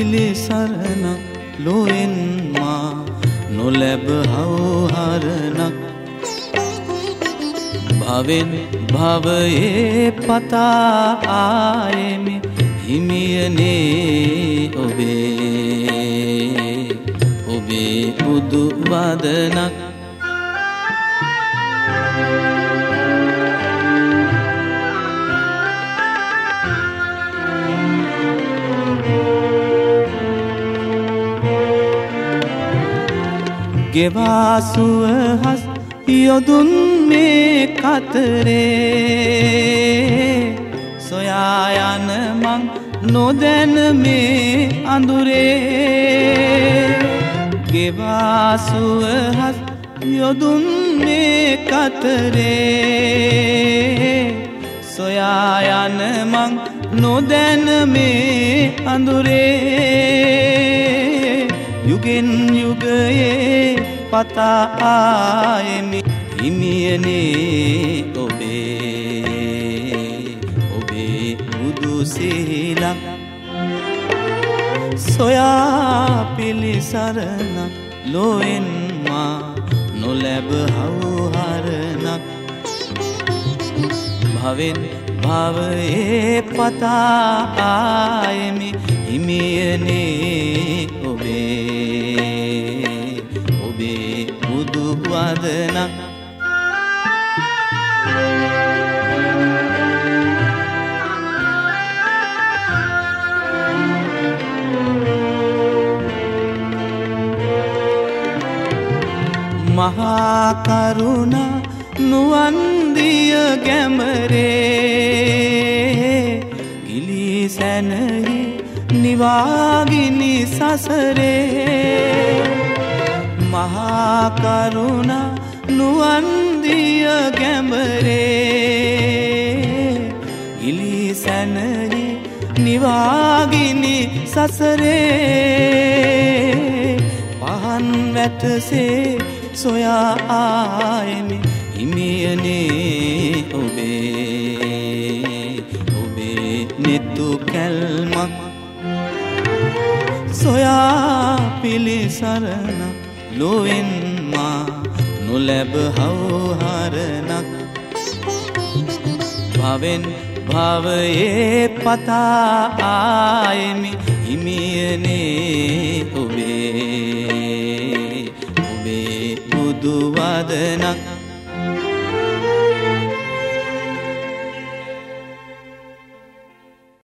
පිළිසරණක් ලොවෙන් මා නොලැබ හවුහරණක්. භවෙන් භවයේ පතා ආයෙමි හිමියනේ ඔබේ. ඔබේ බුදු වදනක් ගෙවාසුව හස් යොදුන් මේ කතරේ. සොයායන මං නොදැන මේ අඳුරේ. ගෙවාසුව හස් යොදුන් මේ කතරේ. සොයායන මං නොදැන මේ අඳුරේ. යුගෙන් යුගයේ පතා ආයෙමි. හිමියනේ ඔබේ ඔබේ බුදු සිහිලක් සොයා පිළිසරණක් ලොවෙන්මා නොලැබ හවුහරණක්. භවෙන් භවයේ පතා ආයෙමි. හිමියනේ ඔබේ ඔබේ බුදු වදනක්. මහාකරුණ නුවන්දිය ගැමරේ. ගිලි සැනහි නිවාගිනි සසරේ මහාකරුණ නුවන්දිය ගැමරේ ගිලි සැනහි නිවාගිනි සසරේ. පහන් වැටසේ සොයා ආයෙමි හිමියනේ ඔබේ. ඔබේ නෙත්තු කැල්මක් සොයා පිළිසරණ ලොවෙන්මා නොලැබ හවුහරණක්. භවෙන් භවයේ පතා ආයෙමි හිමියනේ ඔබේ ඔබේ බුදු වදනක්.